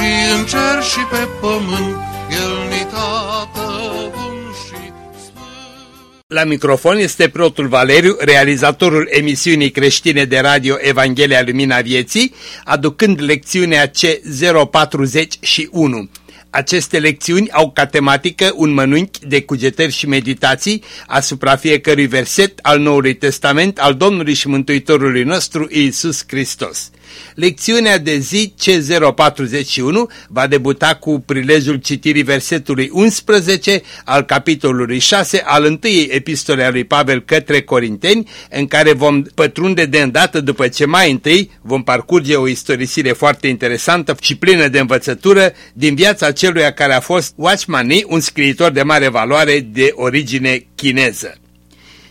și în cer și pe pământ, El ni tată bun și sfânt. La microfon este preotul Valeriu, realizatorul emisiunii creștine de radio Evanghelia Lumina Vieții, aducând lecțiunea C041. Aceste lecțiuni au ca tematică un mănânchi de cugetări și meditații asupra fiecărui verset al Noului Testament al Domnului și Mântuitorului nostru Iisus Hristos. Lecțiunea de zi C041 va debuta cu prilejul citirii versetului 11 al capitolului 6 al întâiei epistole a lui Pavel către Corinteni, în care vom pătrunde de îndată după ce mai întâi vom parcurge o istorisire foarte interesantă și plină de învățătură din viața celui care a fost Watchman Nee, un scriitor de mare valoare de origine chineză.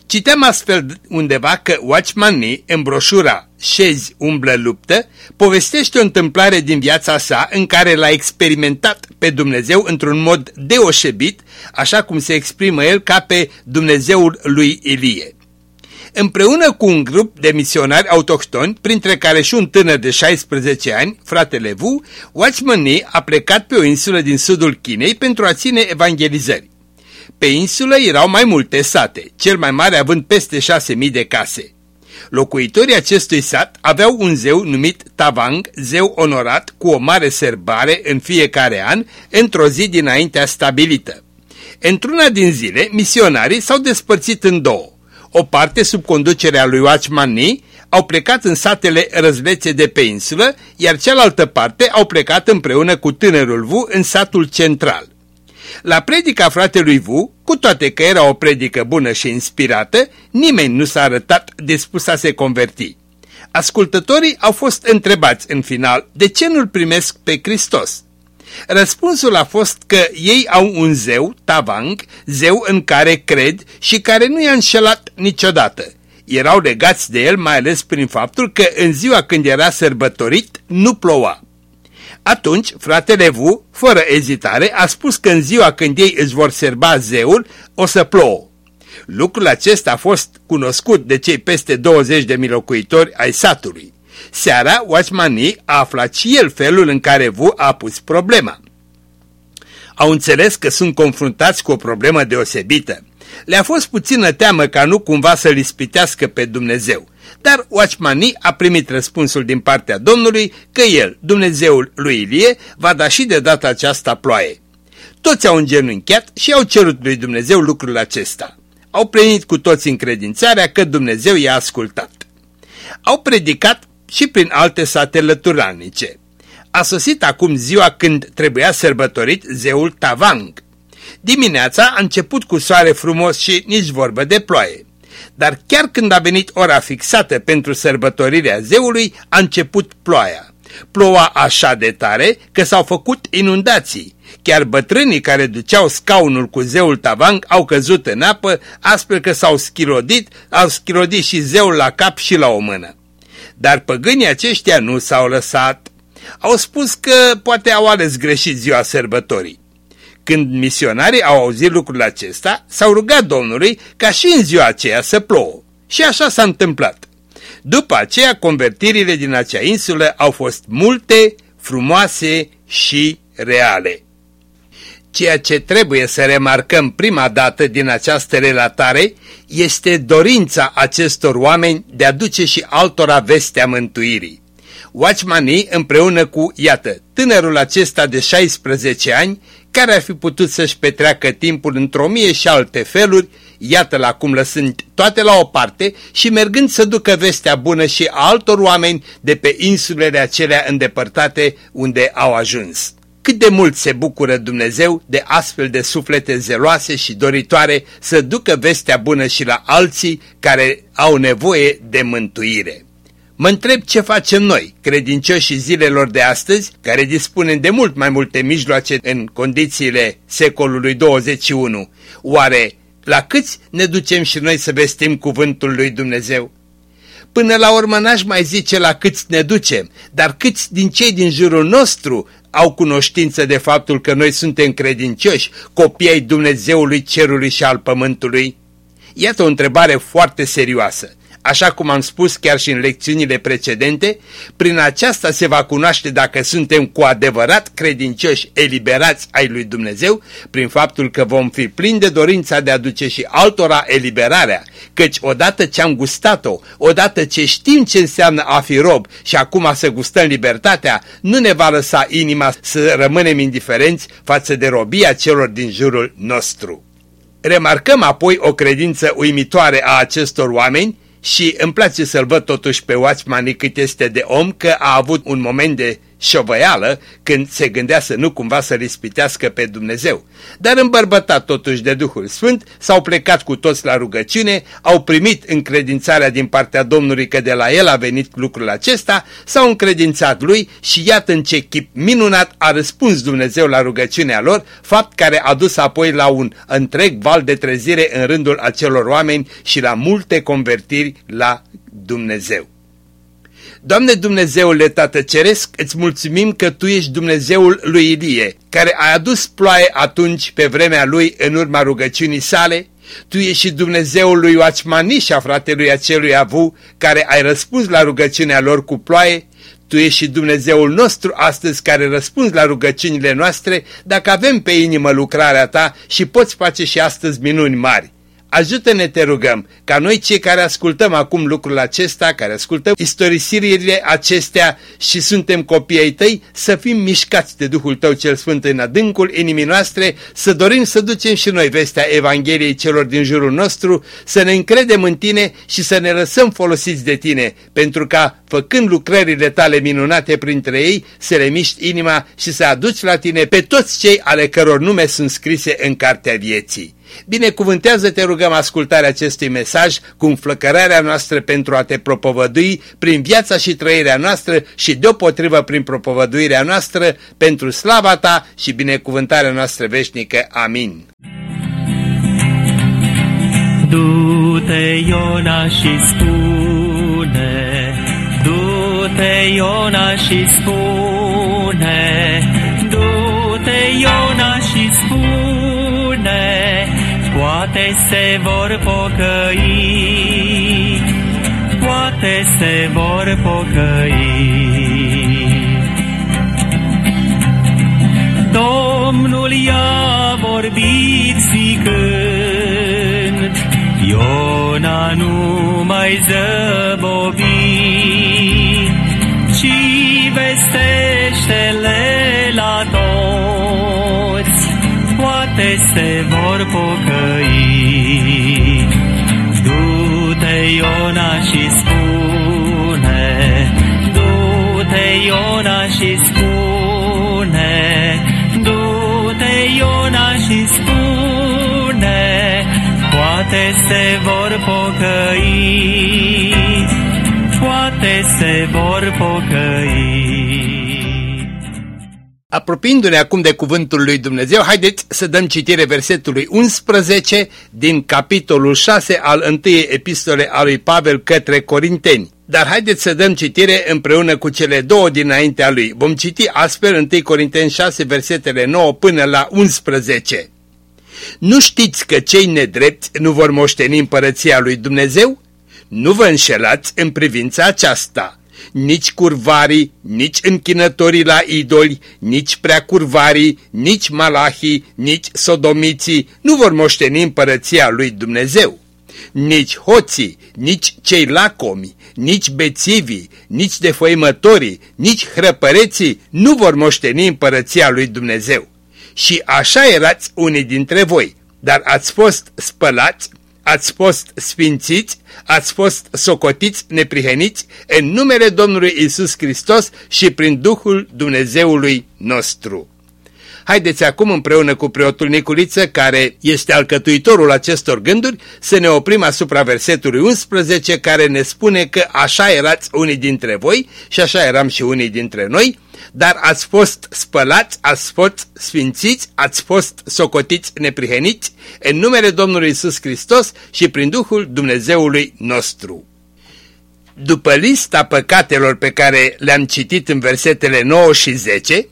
Citeam astfel undeva că Watchman Nee, în broșura Șezi umblă luptă, povestește o întâmplare din viața sa în care l-a experimentat pe Dumnezeu într-un mod deosebit, așa cum se exprimă el ca pe Dumnezeul lui Ilie. Împreună cu un grup de misionari autohtoni, printre care și un tânăr de 16 ani, fratele Vu, Watchman Nee a plecat pe o insulă din sudul Chinei pentru a ține evangelizări. Pe insulă erau mai multe sate, cel mai mare având peste 6.000 de case. Locuitorii acestui sat aveau un zeu numit Tavang, zeu onorat cu o mare serbare în fiecare an, într-o zi dinaintea stabilită. Într-una din zile, misionarii s-au despărțit în două. O parte, sub conducerea lui Watchman Nee, au plecat în satele răzlețe de pe insulă, iar cealaltă parte au plecat împreună cu tânărul Vu în satul central. La predica fratelui Vu, cu toate că era o predică bună și inspirată, nimeni nu s-a arătat dispus a se converti. Ascultătorii au fost întrebați în final de ce nu-L primesc pe Hristos. Răspunsul a fost că ei au un zeu, Tavang, zeu în care cred și care nu i-a înșelat niciodată. Erau legați de el mai ales prin faptul că în ziua când era sărbătorit nu ploua. Atunci, fratele Vu, fără ezitare, a spus că în ziua când ei își vor serba zeul, o să plouă. Lucrul acesta a fost cunoscut de cei peste 20 de locuitori ai satului. Seara, Watchmanii a aflat și el felul în care Vu a pus problema. Au înțeles că sunt confruntați cu o problemă deosebită. Le-a fost puțină teamă ca nu cumva să-L ispitească pe Dumnezeu. Dar Watchmani a primit răspunsul din partea Domnului că el, Dumnezeul lui Ilie, va da și de data aceasta ploaie. Toți au îngenunchiat și au cerut lui Dumnezeu lucrul acesta. Au plenit cu toți încredințarea că Dumnezeu i-a ascultat. Au predicat și prin alte sate lăturalnice. A sosit acum ziua când trebuia sărbătorit zeul Tavang. Dimineața a început cu soare frumos și nici vorbă de ploaie. Dar chiar când a venit ora fixată pentru sărbătorirea zeului, a început ploaia. Ploua așa de tare că s-au făcut inundații. Chiar bătrânii care duceau scaunul cu zeul Tavang au căzut în apă, astfel că s-au schirodit, au schirodit și zeul la cap și la o mână. Dar păgânii aceștia nu s-au lăsat. Au spus că poate au ales greșit ziua sărbătorii. Când misionarii au auzit lucrul acesta, s-au rugat Domnului ca și în ziua aceea să plouă. Și așa s-a întâmplat. După aceea, convertirile din acea insulă au fost multe, frumoase și reale. Ceea ce trebuie să remarcăm prima dată din această relatare este dorința acestor oameni de a duce și altora vestea mântuirii. Watchmanii împreună cu, iată, tânărul acesta de 16 ani, care ar fi putut să-și petreacă timpul într-o mie și alte feluri, iată-l acum lăsând toate la o parte și mergând să ducă vestea bună și altor oameni de pe insulele acelea îndepărtate unde au ajuns. Cât de mult se bucură Dumnezeu de astfel de suflete zeloase și doritoare să ducă vestea bună și la alții care au nevoie de mântuire. Mă întreb ce facem noi, credincioșii zilelor de astăzi, care dispunem de mult mai multe mijloace în condițiile secolului 21. Oare la câți ne ducem și noi să vestim cuvântul lui Dumnezeu? Până la urmă n-aș mai zice la câți ne ducem, dar câți din cei din jurul nostru au cunoștință de faptul că noi suntem credincioși, copii ai Dumnezeului cerului și al pământului? Iată o întrebare foarte serioasă. Așa cum am spus chiar și în lecțiunile precedente, prin aceasta se va cunoaște dacă suntem cu adevărat credincioși eliberați ai lui Dumnezeu, prin faptul că vom fi plini de dorința de a duce și altora eliberarea, căci odată ce am gustat-o, odată ce știm ce înseamnă a fi rob și acum să gustăm libertatea, nu ne va lăsa inima să rămânem indiferenți față de robia celor din jurul nostru. Remarcăm apoi o credință uimitoare a acestor oameni și îmi place să-l văd totuși pe Watchman cât este de om că a avut un moment de șovăială când se gândea să nu cumva să rispitească pe Dumnezeu. Dar îmbărbătat totuși de Duhul Sfânt, s-au plecat cu toți la rugăciune, au primit încredințarea din partea Domnului că de la el a venit lucrul acesta, s-au încredințat lui și iată în ce chip minunat a răspuns Dumnezeu la rugăciunea lor, fapt care a dus apoi la un întreg val de trezire în rândul acelor oameni și la multe convertiri la Dumnezeu. Doamne Dumnezeule Tată Ceresc, îți mulțumim că Tu ești Dumnezeul lui Ilie, care a adus ploaie atunci pe vremea lui în urma rugăciunii sale, tu ești și Dumnezeul lui Oacmanișa, fratelui acelui Avu, care ai răspuns la rugăciunea lor cu ploaie, tu ești și Dumnezeul nostru astăzi care răspunzi la rugăciunile noastre. Dacă avem pe inimă lucrarea ta și poți face și astăzi minuni mari. Ajută-ne, te rugăm, ca noi cei care ascultăm acum lucrul acesta, care ascultăm istorisirile acestea și suntem copii ai tăi, să fim mișcați de Duhul tău cel Sfânt în adâncul inimii noastre, să dorim să ducem și noi vestea Evangheliei celor din jurul nostru, să ne încredem în tine și să ne lăsăm folosiți de tine, pentru ca, făcând lucrările tale minunate printre ei, să le miști inima și să aduci la tine pe toți cei ale căror nume sunt scrise în cartea vieții. Binecuvântează, te rugăm, ascultarea acestui mesaj cu înflăcărarea noastră pentru a te propovădui prin viața și trăirea noastră și deopotrivă prin propovăduirea noastră pentru slava ta și binecuvântarea noastră veșnică. Amin. Du-te, Iona, și spune, du-te, Iona, și spune, du-te, Iona, și spune, Poate se vor pocăi, poate se vor pocăi. Domnul i-a vorbit zicând, Iona nu mai zăbobi, ci vestește-le se vor pocăi. Du-te, Iona, și spune, du-te, Iona, și spune, du-te, Iona, și spune, poate se vor pocăi, poate se vor pocăi. Apropiindu-ne acum de cuvântul lui Dumnezeu, haideți să dăm citire versetului 11 din capitolul 6 al întâiei epistole a lui Pavel către Corinteni. Dar haideți să dăm citire împreună cu cele două dinaintea lui. Vom citi astfel 1 Corinteni 6 versetele 9 până la 11. Nu știți că cei nedrepti nu vor moșteni împărăția lui Dumnezeu? Nu vă înșelați în privința aceasta nici curvarii, nici închinătorii la idoli, nici preacurvarii, nici malahii, nici sodomiții nu vor moșteni împărăția lui Dumnezeu. Nici hoții, nici cei lacomi, nici bețivii, nici defăimătorii, nici hrăpăreții nu vor moșteni împărăția lui Dumnezeu. Și așa erați unii dintre voi, dar ați fost spălați, ați fost sfințiți, ați fost socotiți neprihăniți în numele Domnului Isus Hristos și prin Duhul Dumnezeului nostru. Haideți acum împreună cu preotul Niculiță, care este alcătuitorul acestor gânduri, să ne oprim asupra versetului 11, care ne spune că așa erați unii dintre voi și așa eram și unii dintre noi, dar ați fost spălați, ați fost sfințiți, ați fost socotiți nepriheniți în numele Domnului Isus Hristos și prin Duhul Dumnezeului nostru. După lista păcatelor pe care le-am citit în versetele 9 și 10,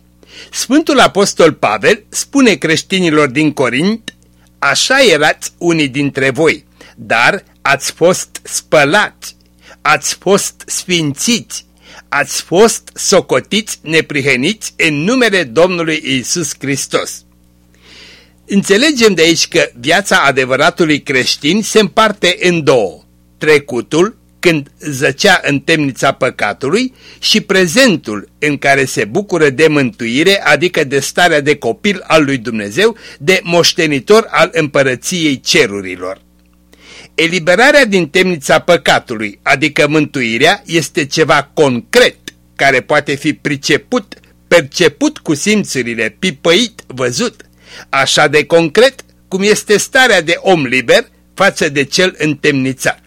Sfântul Apostol Pavel spune creștinilor din Corint, așa erați unii dintre voi, dar ați fost spălați, ați fost sfințiți, ați fost socotiți nepriheniți în numele Domnului Isus Hristos. Înțelegem de aici că viața adevăratului creștin se împarte în două, trecutul când zăcea în temnița păcatului și prezentul în care se bucură de mântuire, adică de starea de copil al lui Dumnezeu, de moștenitor al împărăției cerurilor. Eliberarea din temnița păcatului, adică mântuirea, este ceva concret care poate fi priceput, perceput cu simțurile, pipăit, văzut, așa de concret cum este starea de om liber față de cel întemnițat.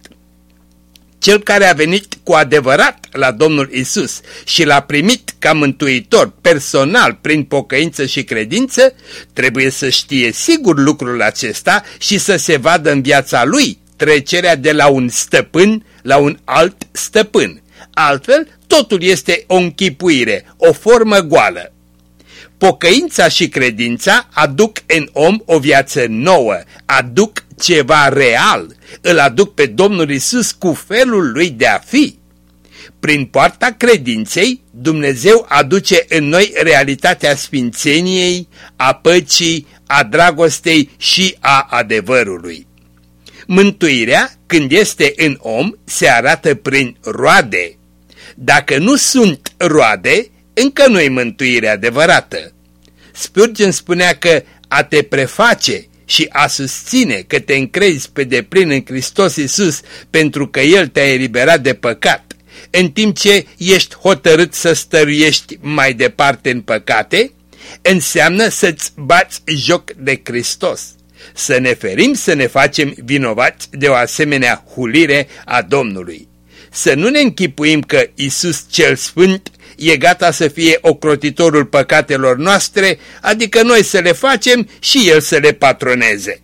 Cel care a venit cu adevărat la Domnul Isus și l-a primit ca mântuitor personal prin pocăință și credință, trebuie să știe sigur lucrul acesta și să se vadă în viața lui trecerea de la un stăpân la un alt stăpân. Altfel, totul este o închipuire, o formă goală. Pocăința și credința aduc în om o viață nouă, aduc ceva real, îl aduc pe Domnul Isus cu felul lui de a fi. Prin poarta credinței, Dumnezeu aduce în noi realitatea sfințeniei, a păcii, a dragostei și a adevărului. Mântuirea, când este în om, se arată prin roade. Dacă nu sunt roade, încă nu e mântuire adevărată. Spurgeon spunea că a te preface și a susține că te încrezi pe deplin în Hristos Iisus pentru că El te-a eliberat de păcat, în timp ce ești hotărât să stăruiești mai departe în păcate, înseamnă să-ți bați joc de Hristos. Să ne ferim să ne facem vinovați de o asemenea hulire a Domnului. Să nu ne închipuim că Isus cel Sfânt e gata să fie ocrotitorul păcatelor noastre, adică noi să le facem și El să le patroneze.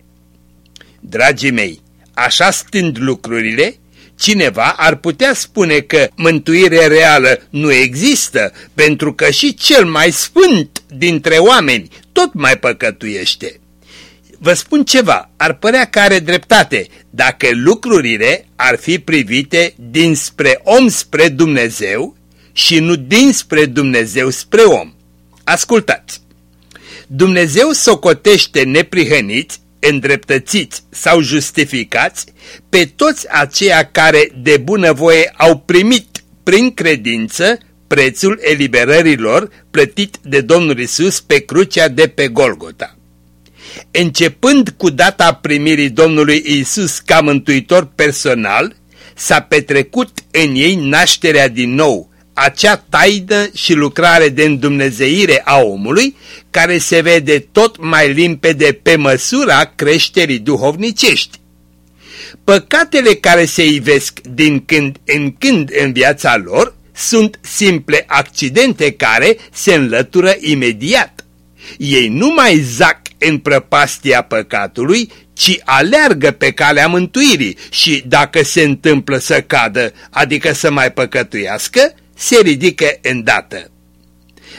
Dragii mei, așa stând lucrurile, cineva ar putea spune că mântuire reală nu există, pentru că și cel mai sfânt dintre oameni tot mai păcătuiește. Vă spun ceva, ar părea că are dreptate dacă lucrurile ar fi privite dinspre om spre Dumnezeu și nu dinspre Dumnezeu spre om. Ascultați! Dumnezeu socotește neprihăniți, îndreptățiți sau justificați pe toți aceia care de bunăvoie au primit prin credință prețul eliberărilor plătit de Domnul Isus pe crucea de pe Golgota. Începând cu data primirii Domnului Isus ca mântuitor personal, s-a petrecut în ei nașterea din nou, acea taină și lucrare de îndumnezeire a omului, care se vede tot mai limpede pe măsura creșterii duhovnicești. Păcatele care se ivesc din când în când în viața lor sunt simple accidente care se înlătură imediat. Ei nu mai zac în prăpastia păcatului, ci aleargă pe calea mântuirii și dacă se întâmplă să cadă, adică să mai păcătuiască, se ridică îndată.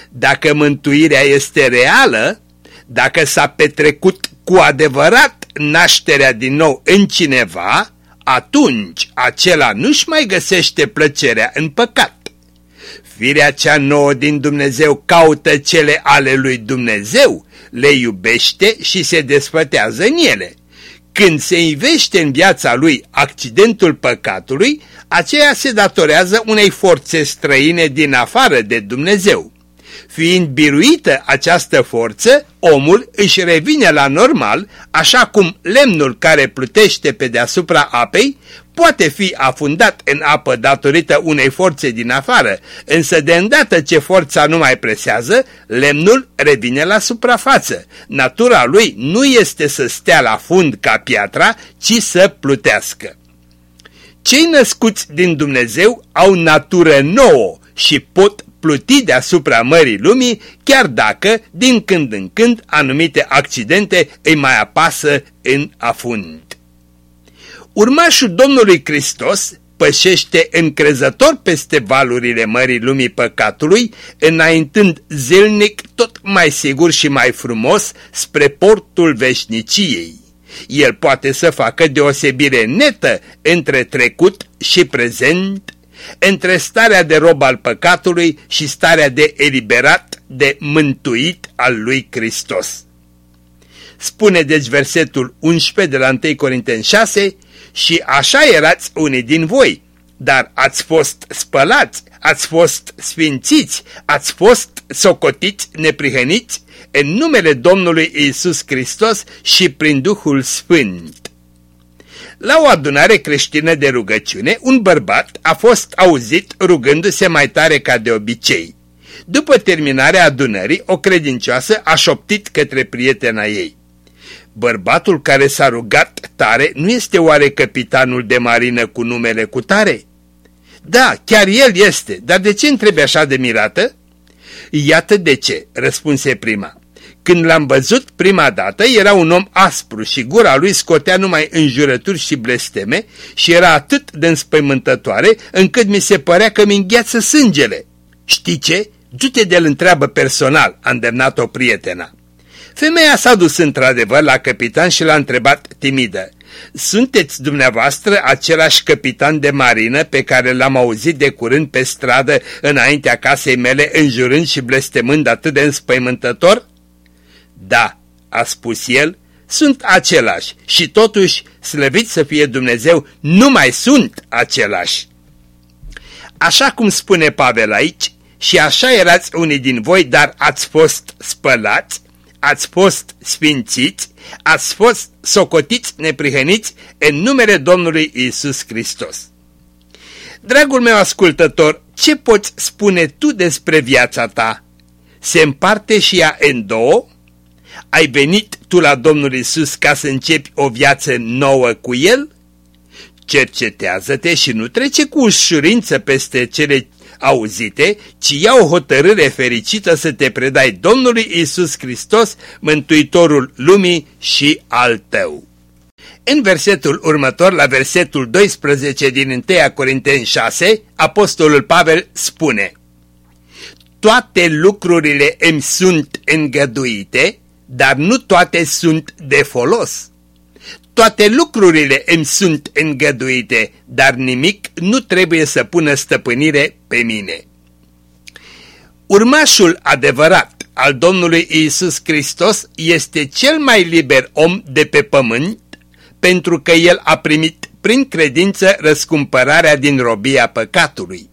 Dacă mântuirea este reală, dacă s-a petrecut cu adevărat nașterea din nou în cineva, atunci acela nu-și mai găsește plăcerea în păcat. Firea cea nouă din Dumnezeu caută cele ale lui Dumnezeu, le iubește și se desfătează în ele. Când se invește în viața lui accidentul păcatului, aceea se datorează unei forțe străine din afară de Dumnezeu. Fiind biruită această forță, omul își revine la normal, așa cum lemnul care plutește pe deasupra apei poate fi afundat în apă datorită unei forțe din afară, însă de îndată ce forța nu mai presează, lemnul revine la suprafață. Natura lui nu este să stea la fund ca piatra, ci să plutească. Cei născuți din Dumnezeu au natură nouă și pot pluti deasupra mării lumii, chiar dacă, din când în când, anumite accidente îi mai apasă în afund. Urmașul Domnului Hristos pășește încrezător peste valurile mării lumii păcatului, înaintând zilnic tot mai sigur și mai frumos spre portul veșniciei. El poate să facă deosebire netă între trecut și prezent, între starea de rob al păcatului și starea de eliberat, de mântuit al lui Hristos. Spune deci versetul 11 de la 1 Corinteni 6, și așa erați unii din voi, dar ați fost spălați, ați fost sfințiți, ați fost socotiți, neprihăniți în numele Domnului Isus Hristos și prin Duhul Sfânt. La o adunare creștină de rugăciune, un bărbat a fost auzit rugându-se mai tare ca de obicei. După terminarea adunării, o credincioasă a șoptit către prietena ei. Bărbatul care s-a rugat tare nu este oare capitanul de marină cu numele cu tare? Da, chiar el este, dar de ce întrebi așa de mirată? Iată de ce, răspunse prima. Când l-am văzut prima dată, era un om aspru și gura lui scotea numai înjurături și blesteme și era atât de înspăimântătoare încât mi se părea că mi îngheață sângele. Știi ce? Du-te de-l întreabă personal, a îndemnat-o prietena. Femeia s-a dus într-adevăr la capitan și l-a întrebat timidă. Sunteți dumneavoastră același capitan de marină pe care l-am auzit de curând pe stradă înaintea casei mele înjurând și blestemând atât de înspăimântător? Da, a spus el, sunt același și totuși, slăvit să fie Dumnezeu, nu mai sunt același. Așa cum spune Pavel aici, și așa erați unii din voi, dar ați fost spălați, ați fost sfințiți, ați fost socotiți neprihăniți în numele Domnului Isus Hristos. Dragul meu ascultător, ce poți spune tu despre viața ta? Se împarte și ea în două? Ai venit tu la Domnul Isus ca să începi o viață nouă cu El? Cercetează-te și nu trece cu ușurință peste cele auzite, ci ia o hotărâre fericită să te predai Domnului Isus Hristos, Mântuitorul lumii și al tău. În versetul următor, la versetul 12 din 1 Corinteni 6, Apostolul Pavel spune Toate lucrurile îmi sunt îngăduite, dar nu toate sunt de folos. Toate lucrurile îmi sunt îngăduite, dar nimic nu trebuie să pună stăpânire pe mine. Urmașul adevărat al Domnului Isus Hristos este cel mai liber om de pe pământ, pentru că el a primit prin credință răscumpărarea din robia păcatului.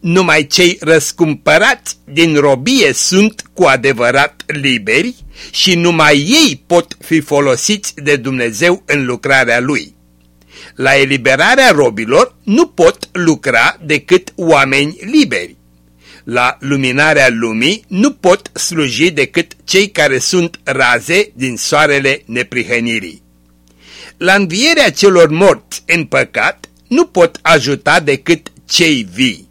Numai cei răscumpărați din robie sunt cu adevărat liberi și numai ei pot fi folosiți de Dumnezeu în lucrarea Lui. La eliberarea robilor nu pot lucra decât oameni liberi. La luminarea lumii nu pot sluji decât cei care sunt raze din soarele neprihănirii. La învierea celor morți în păcat nu pot ajuta decât cei vii.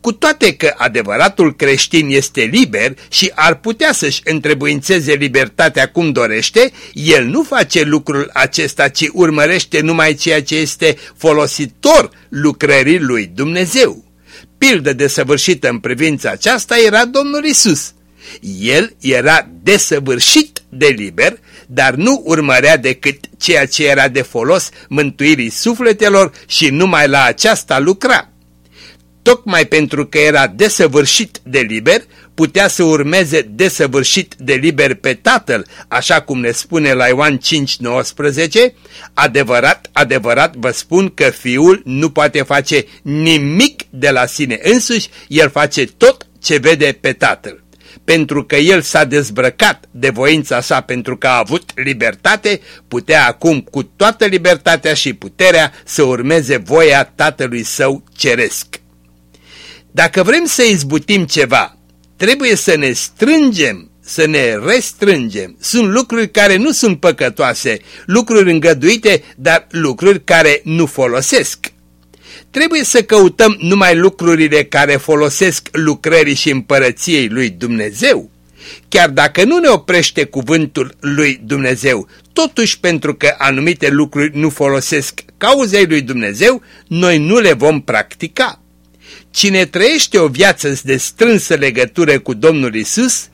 Cu toate că adevăratul creștin este liber și ar putea să-și întrebuințeze libertatea cum dorește, el nu face lucrul acesta, ci urmărește numai ceea ce este folositor lucrării lui Dumnezeu. Pildă desăvârșită în privința aceasta era Domnul Isus. El era desăvârșit de liber, dar nu urmărea decât ceea ce era de folos mântuirii sufletelor și numai la aceasta lucra tocmai pentru că era desăvârșit de liber, putea să urmeze desăvârșit de liber pe Tatăl, așa cum ne spune la Ioan 5:19, adevărat, adevărat vă spun că Fiul nu poate face nimic de la sine însuși, El face tot ce vede pe Tatăl. pentru că el s-a dezbrăcat de voința sa pentru că a avut libertate, putea acum cu toată libertatea și puterea să urmeze voia tatălui său ceresc. Dacă vrem să izbutim ceva, trebuie să ne strângem, să ne restrângem. Sunt lucruri care nu sunt păcătoase, lucruri îngăduite, dar lucruri care nu folosesc. Trebuie să căutăm numai lucrurile care folosesc lucrării și împărăției lui Dumnezeu. Chiar dacă nu ne oprește cuvântul lui Dumnezeu, totuși pentru că anumite lucruri nu folosesc cauzei lui Dumnezeu, noi nu le vom practica. Cine trăiește o viață de strânsă legătură cu Domnul Isus,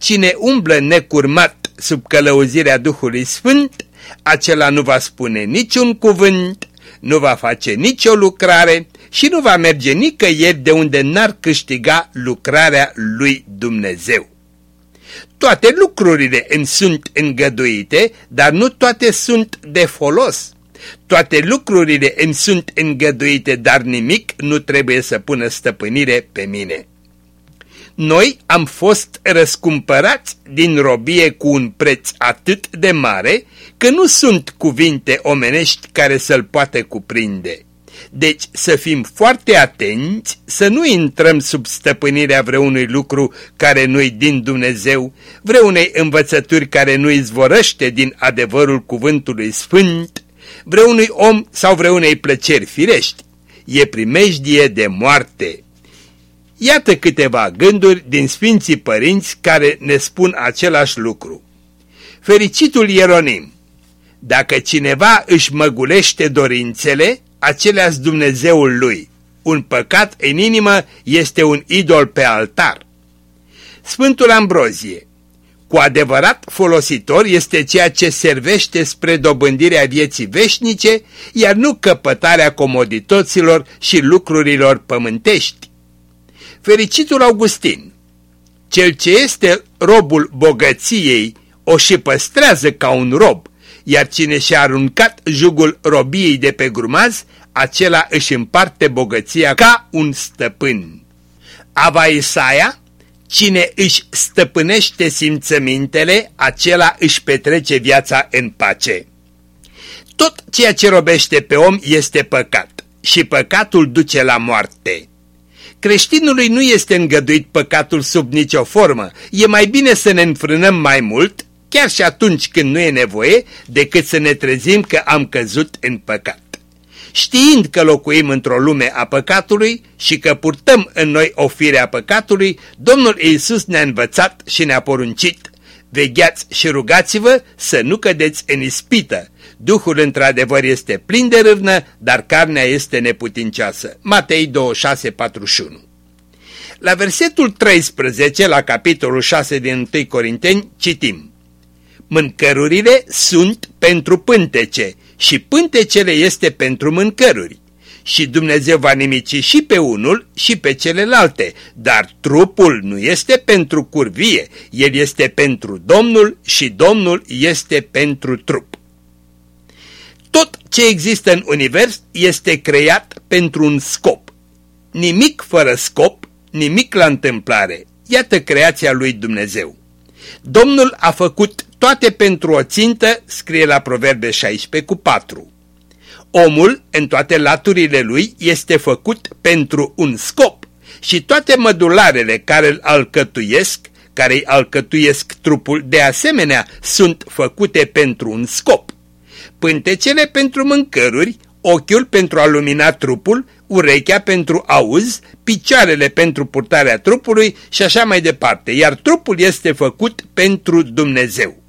cine umblă necurmat sub călăuzirea Duhului Sfânt, acela nu va spune niciun cuvânt, nu va face nicio lucrare și nu va merge nicăieri de unde n-ar câștiga lucrarea lui Dumnezeu. Toate lucrurile îmi sunt îngăduite, dar nu toate sunt de folos. Toate lucrurile îmi sunt îngăduite, dar nimic nu trebuie să pună stăpânire pe mine. Noi am fost răscumpărați din robie cu un preț atât de mare că nu sunt cuvinte omenești care să-l poată cuprinde. Deci să fim foarte atenți să nu intrăm sub stăpânirea vreunui lucru care nu-i din Dumnezeu, vreunei învățături care nu izvorăște din adevărul cuvântului sfânt, vreunui om sau vreunei plăceri firești. E primejdie de moarte. Iată câteva gânduri din Sfinții Părinți care ne spun același lucru. Fericitul Ieronim Dacă cineva își măgulește dorințele, acelea Dumnezeul lui. Un păcat în inimă este un idol pe altar. Sfântul Ambrozie Cu adevărat folositor este ceea ce servește spre dobândirea vieții veșnice, iar nu căpătarea comodităților și lucrurilor pământești. Fericitul Augustin Cel ce este robul bogăției o și păstrează ca un rob, iar cine și-a aruncat jugul robiei de pe grumaz, acela își împarte bogăția ca un stăpân. Ava Isaia, cine își stăpânește simțămintele, acela își petrece viața în pace. Tot ceea ce robește pe om este păcat și păcatul duce la moarte. Creștinului nu este îngăduit păcatul sub nicio formă, e mai bine să ne înfrânăm mai mult chiar și atunci când nu e nevoie, decât să ne trezim că am căzut în păcat. Știind că locuim într-o lume a păcatului și că purtăm în noi o fire a păcatului, Domnul Iisus ne-a învățat și ne-a poruncit, vegheați și rugați-vă să nu cădeți în ispită. Duhul într-adevăr este plin de râvnă, dar carnea este neputincioasă. Matei 26:41 La versetul 13, la capitolul 6 din 1 Corinteni, citim Mâncărurile sunt pentru pântece și pântecele este pentru mâncăruri. Și Dumnezeu va nimici și pe unul și pe celelalte, dar trupul nu este pentru curvie, el este pentru Domnul și Domnul este pentru trup. Tot ce există în univers este creat pentru un scop. Nimic fără scop, nimic la întâmplare. Iată creația lui Dumnezeu. Domnul a făcut toate pentru o țintă, scrie la Proverbe 16 cu 4. Omul, în toate laturile lui, este făcut pentru un scop și toate mădularele care îl alcătuiesc, care îi alcătuiesc trupul, de asemenea, sunt făcute pentru un scop. Pântecele pentru mâncăruri, ochiul pentru a lumina trupul, urechea pentru auz, picioarele pentru purtarea trupului și așa mai departe, iar trupul este făcut pentru Dumnezeu.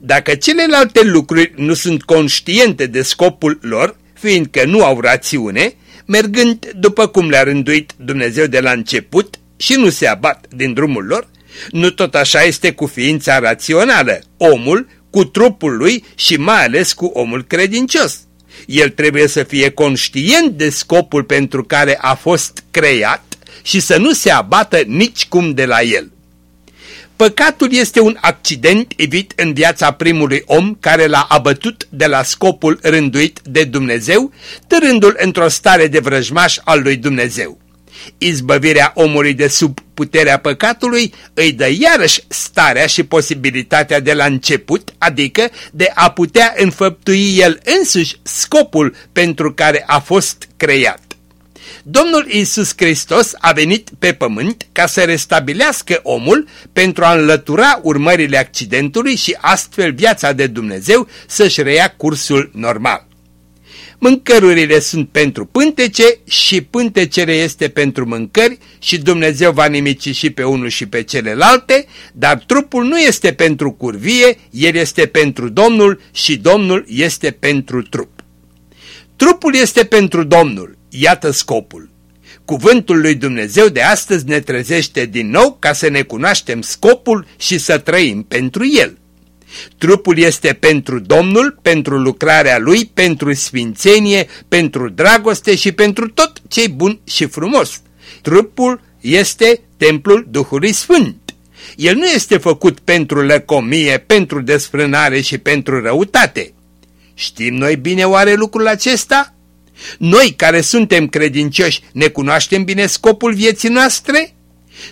Dacă celelalte lucruri nu sunt conștiente de scopul lor, fiindcă nu au rațiune, mergând după cum le-a rânduit Dumnezeu de la început și nu se abat din drumul lor, nu tot așa este cu ființa rațională, omul cu trupul lui și mai ales cu omul credincios. El trebuie să fie conștient de scopul pentru care a fost creat și să nu se abată nicicum de la el. Păcatul este un accident evit în viața primului om care l-a abătut de la scopul rânduit de Dumnezeu, târându-l într-o stare de vrăjmaș al lui Dumnezeu. Izbăvirea omului de sub puterea păcatului îi dă iarăși starea și posibilitatea de la început, adică de a putea înfăptui el însuși scopul pentru care a fost creat. Domnul Isus Hristos a venit pe pământ ca să restabilească omul pentru a înlătura urmările accidentului și astfel viața de Dumnezeu să-și reia cursul normal. Mâncărurile sunt pentru pântece și pântecere este pentru mâncări și Dumnezeu va nimici și pe unul și pe celelalte, dar trupul nu este pentru curvie, el este pentru Domnul și Domnul este pentru trup. Trupul este pentru Domnul, iată scopul. Cuvântul lui Dumnezeu de astăzi ne trezește din nou ca să ne cunoaștem scopul și să trăim pentru el. Trupul este pentru Domnul, pentru lucrarea Lui, pentru sfințenie, pentru dragoste și pentru tot ce bun și frumos. Trupul este templul Duhului Sfânt. El nu este făcut pentru lăcomie, pentru desfrânare și pentru răutate. Știm noi bine oare lucrul acesta? Noi care suntem credincioși ne cunoaștem bine scopul vieții noastre?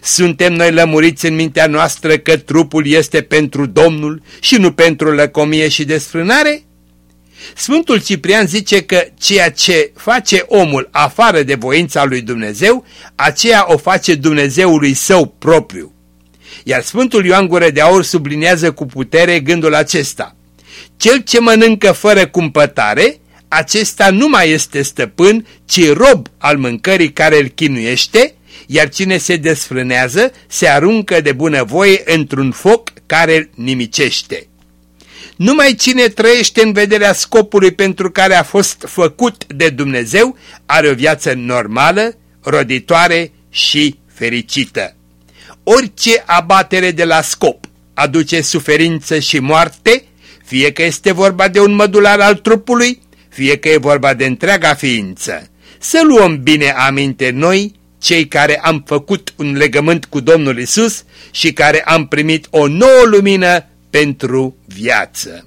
Suntem noi lămuriți în mintea noastră că trupul este pentru Domnul și nu pentru lăcomie și desfrânare? Sfântul Ciprian zice că ceea ce face omul afară de voința lui Dumnezeu, aceea o face Dumnezeului său propriu. Iar Sfântul Ioan Gură de Aur sublinează cu putere gândul acesta. Cel ce mănâncă fără cumpătare, acesta nu mai este stăpân, ci rob al mâncării care îl chinuiește, iar cine se desfrânează se aruncă de bunăvoie într-un foc care îl nimicește. Numai cine trăiește în vederea scopului pentru care a fost făcut de Dumnezeu are o viață normală, roditoare și fericită. Orice abatere de la scop aduce suferință și moarte, fie că este vorba de un mădular al trupului, fie că e vorba de întreaga ființă. Să luăm bine aminte noi, cei care am făcut un legământ cu Domnul Isus și care am primit o nouă lumină pentru viață.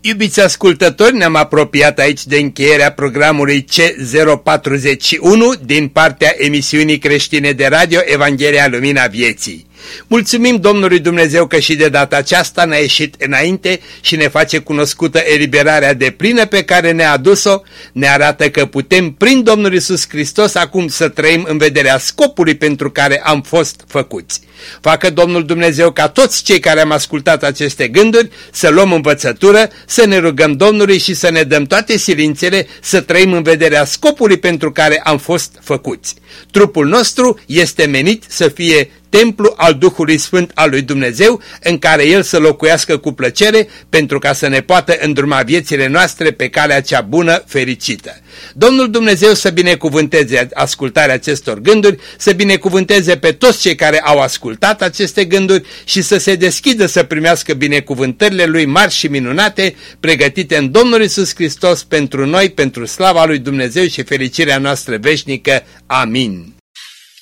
Iubiți ascultători, ne-am apropiat aici de încheierea programului C041 din partea emisiunii creștine de radio Evanghelia Lumina Vieții. Mulțumim Domnului Dumnezeu că și de data aceasta ne-a ieșit înainte și ne face cunoscută eliberarea de plină pe care ne-a adus-o, ne arată că putem prin Domnul Isus Hristos acum să trăim în vederea scopului pentru care am fost făcuți. Facă Domnul Dumnezeu ca toți cei care am ascultat aceste gânduri să luăm învățătură, să ne rugăm Domnului și să ne dăm toate silințele să trăim în vederea scopului pentru care am fost făcuți. Trupul nostru este menit să fie templu al Duhului Sfânt al lui Dumnezeu, în care El să locuiască cu plăcere, pentru ca să ne poată îndruma viețile noastre pe calea cea bună, fericită. Domnul Dumnezeu să binecuvânteze ascultarea acestor gânduri, să binecuvânteze pe toți cei care au ascultat aceste gânduri și să se deschidă să primească binecuvântările Lui mari și minunate, pregătite în Domnul Isus Hristos pentru noi, pentru slava Lui Dumnezeu și fericirea noastră veșnică. Amin.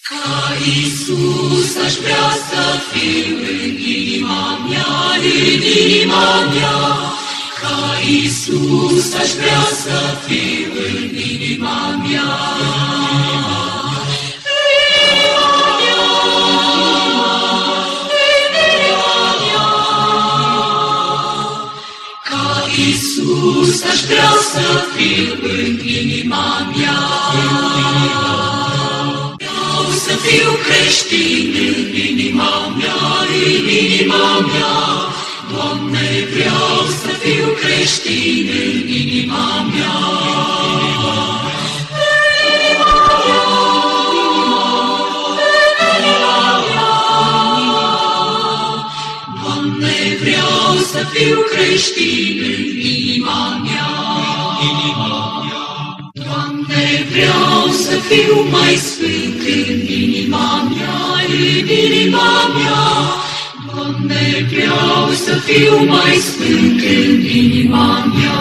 Ca Iisus aș vrea să fiu în inima mea, în inima mea. Ca Iisus aș vrea să fiu în inima mea. Iisus aș vrea să fiu în inima mea să fiu creștin în inima mea, în inima mea. Doamne, vreau să fiu creștin în inima mea. Doamne, vreau să fiu creștin în inima mea. Inima mea. Doamne, vreau să fiu mai sfânt în inima mea, în inima mea. Doamne, vreau să fiu mai sfânt în inima mea. Doamne, vreau să fiu mai sfânt în inima mea.